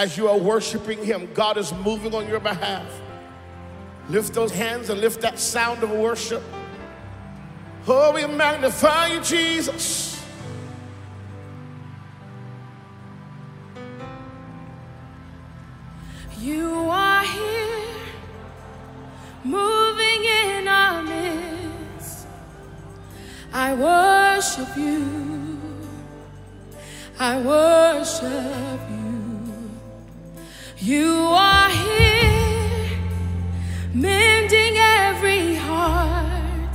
as you are worshiping Him, God is moving on your behalf. Lift those hands and lift that sound of worship. Oh, we magnify you, Jesus. You are here, moving in our midst. I worship you. I worship you. You are here, mending every heart.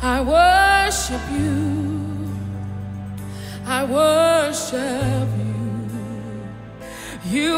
I worship you. I worship you. You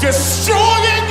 destroying